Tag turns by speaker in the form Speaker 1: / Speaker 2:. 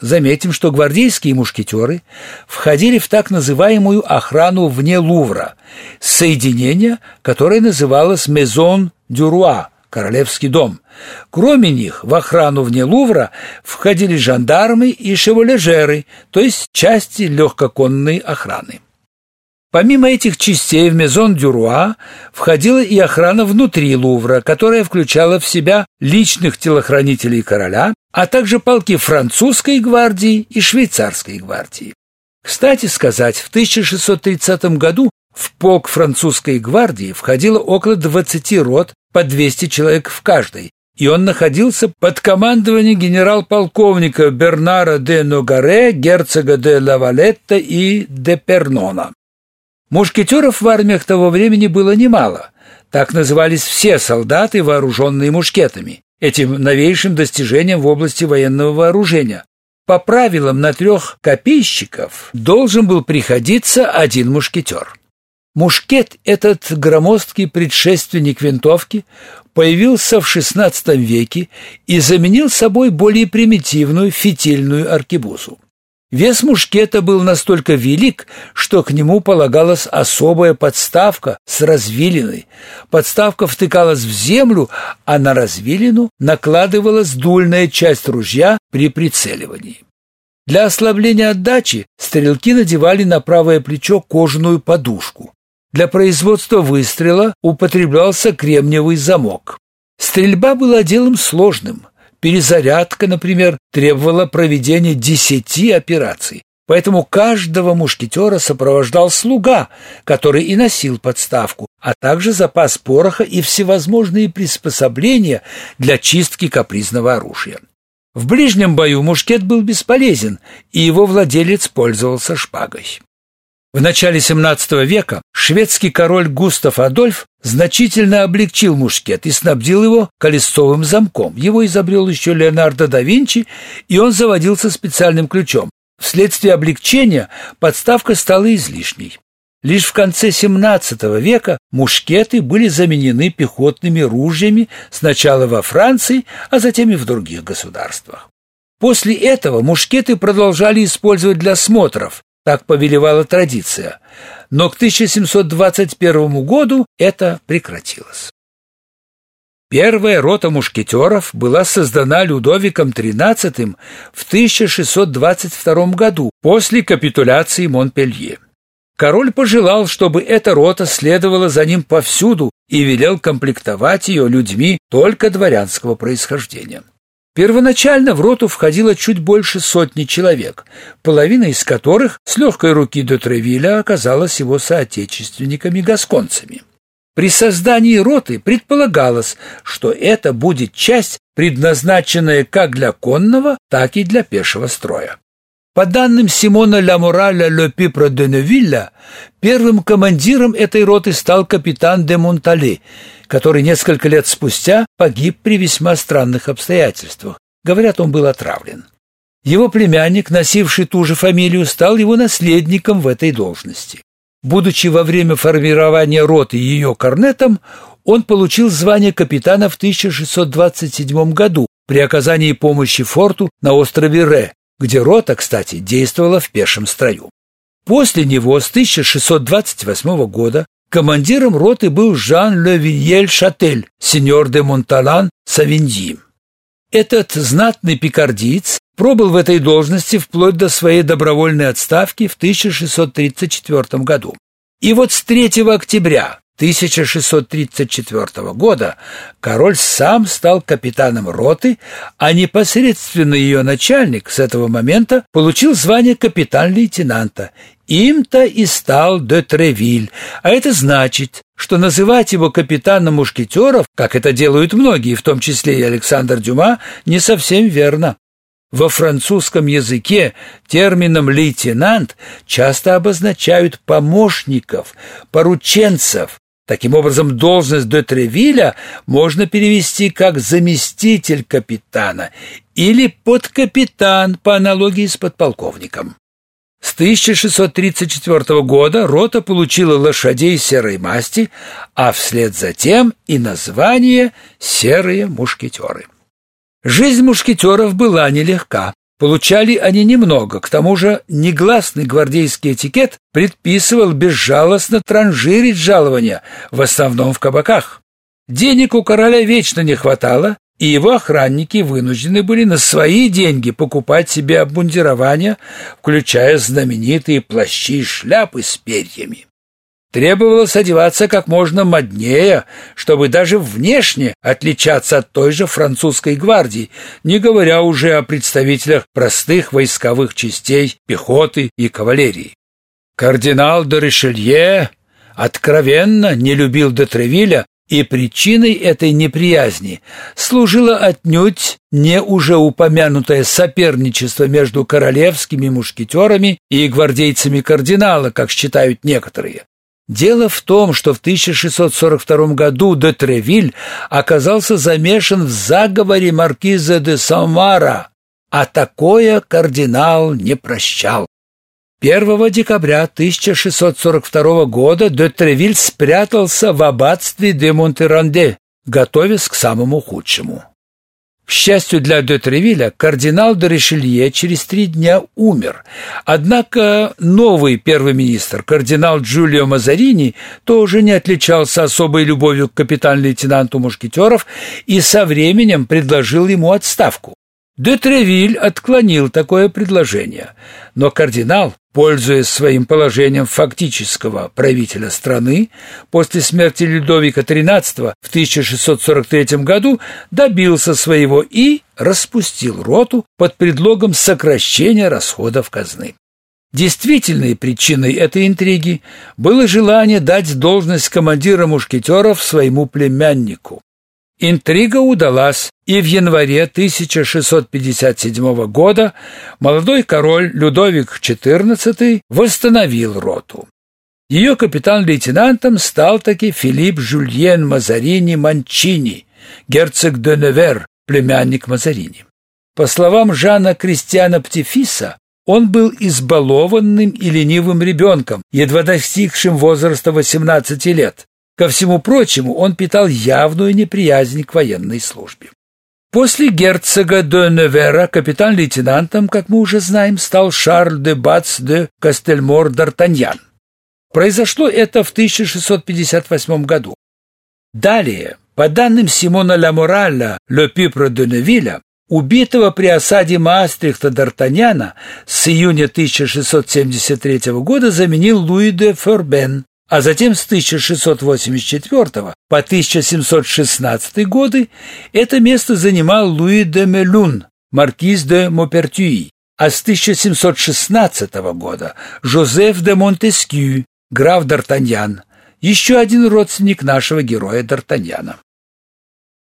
Speaker 1: Заметим, что гвардейские мушкетеры входили в так называемую охрану вне Лувра, соединение, которое называлось «Мезон Дюруа» – Королевский дом. Кроме них, в охрану вне Лувра входили жандармы и шеволежеры, то есть части легкоконной охраны. Помимо этих частей в Мезон Дюруа входила и охрана внутри Лувра, которая включала в себя личных телохранителей короля, а также полки французской гвардии и швейцарской гвардии. Кстати сказать, в 1630 году в полк французской гвардии входило около 20 рот по 200 человек в каждой, и он находился под командованием генерал-полковника Бернара де Ногаре, герцога де Лавалетта и де Пернона. Мушкетеров в армиях того времени было немало. Так назывались все солдаты, вооруженные мушкетами, этим новейшим достижением в области военного вооружения. По правилам на трех копейщиков должен был приходиться один мушкетер. Мушкет, этот громоздкий предшественник винтовки, появился в XVI веке и заменил собой более примитивную фитильную аркебузу. Вес мушкета был настолько велик, что к нему полагалась особая подставка с развилиной. Подставка втыкалась в землю, а на развилину накладывалась дульная часть ружья при прицеливании. Для ослабления отдачи стрелки надевали на правое плечо кожаную подушку. Для производства выстрела употреблялся кремниевый замок. Стрельба была делом сложным – Перезарядка, например, требовала проведения десяти операций. Поэтому каждого мушкетера сопровождал слуга, который и носил подставку, а также запас пороха и всевозможные приспособления для чистки капризного оружия. В ближнем бою мушкет был бесполезен, и его владелец пользовался шпагой. В начале XVII века шведский король Густав Адольф значительно облегчил мушкет и снабдил его колесцовым замком. Его изобрел еще Леонардо да Винчи, и он заводился специальным ключом. Вследствие облегчения подставка стала излишней. Лишь в конце XVII века мушкеты были заменены пехотными ружьями сначала во Франции, а затем и в других государствах. После этого мушкеты продолжали использовать для смотров, так повелевала традиция. Но к 1721 году это прекратилось. Первая рота мушкетеров была создана Людовиком XIII в 1622 году после капитуляции Монпелье. Король пожелал, чтобы эта рота следовала за ним повсюду и велел комплектовать ее людьми только дворянского происхождения. Первоначально в роту входило чуть больше сотни человек, половина из которых с легкой руки до Тревиля оказалась его соотечественниками-гасконцами. При создании роты предполагалось, что это будет часть, предназначенная как для конного, так и для пешего строя. По данным Симона Ламораля Ле Пипро де Невилля, первым командиром этой роты стал капитан де Монтале, который несколько лет спустя погиб при весьма странных обстоятельствах. Говорят, он был отравлен. Его племянник, носивший ту же фамилию, стал его наследником в этой должности. Будучи во время формирования роты ее корнетом, он получил звание капитана в 1627 году при оказании помощи форту на острове Ре, где рота, кстати, действовала в пешем строю. После него с 1628 года командиром роты был Жан Ле Шатель, сеньор де Монталан Савиньи. Этот знатный пикардиец пробыл в этой должности вплоть до своей добровольной отставки в 1634 году. И вот с 3 октября 1634 года король сам стал капитаном роты, а непосредственно ее начальник с этого момента получил звание капитан-лейтенанта. Им-то и стал де Тревиль, а это значит, что называть его капитаном мушкетеров, как это делают многие, в том числе и Александр Дюма, не совсем верно. Во французском языке термином «лейтенант» часто обозначают помощников, порученцев, Таким образом, должность де Тревиля можно перевести как заместитель капитана или подкапитан по аналогии с подполковником. С 1634 года рота получила лошадей серой масти, а вслед за тем и название «Серые мушкетеры». Жизнь мушкетеров была нелегка. Получали они немного, к тому же негласный гвардейский этикет предписывал безжалостно транжирить жалования, в основном в кабаках. Денег у короля вечно не хватало, и его охранники вынуждены были на свои деньги покупать себе обмундирование, включая знаменитые плащи и шляпы с перьями. Требовалось одеваться как можно моднее, чтобы даже внешне отличаться от той же французской гвардии, не говоря уже о представителях простых войсковых частей, пехоты и кавалерии. Кардинал де Ришелье откровенно не любил де Тревиля, и причиной этой неприязни служило отнюдь не уже упомянутое соперничество между королевскими мушкетерами и гвардейцами кардинала, как считают некоторые, Дело в том, что в 1642 году де Тревиль оказался замешан в заговоре маркиза де Самара, а такое кардинал не прощал. 1 декабря 1642 года де Тревиль спрятался в аббатстве де Монтеранде, готовясь к самому худшему. К счастью для де Тревиля, кардинал де Ришелье через три дня умер. Однако новый первый министр, кардинал Джулио Мазарини, тоже не отличался особой любовью к капитан-лейтенанту мушкетеров и со временем предложил ему отставку. Де Тревиль отклонил такое предложение, но кардинал, пользуясь своим положением фактического правителя страны, после смерти Людовика XIII в 1643 году добился своего и распустил роту под предлогом сокращения расходов казны. Действительной причиной этой интриги было желание дать должность командира мушкетеров своему племяннику. Интрига удалась, и в январе 1657 года молодой король Людовик XIV восстановил роту. Ее капитан-лейтенантом стал таки Филипп Жюльен Мазарини Манчини, герцог де Невер, племянник Мазарини. По словам Жана Кристиана Птифиса, он был избалованным и ленивым ребенком, едва достигшим возраста 18 лет, Ко всему прочему, он питал явную неприязнь к военной службе. После герцога де Невера капитан-лейтенантом, как мы уже знаем, стал Шарль де Бац де Кастельмор д'Артаньян. Произошло это в 1658 году. Далее, по данным Симона Ламоралля Ле Пипро де Невиля, убитого при осаде Маастрихта Д'Артаньяна с июня 1673 года заменил Луи де Фербен, а затем с 1684 по 1716 годы это место занимал Луи де Мелюн, маркиз де Мопертюи, а с 1716 года Жозеф де Монтескью, граф Д'Артаньян, еще один родственник нашего героя Д'Артаньяна.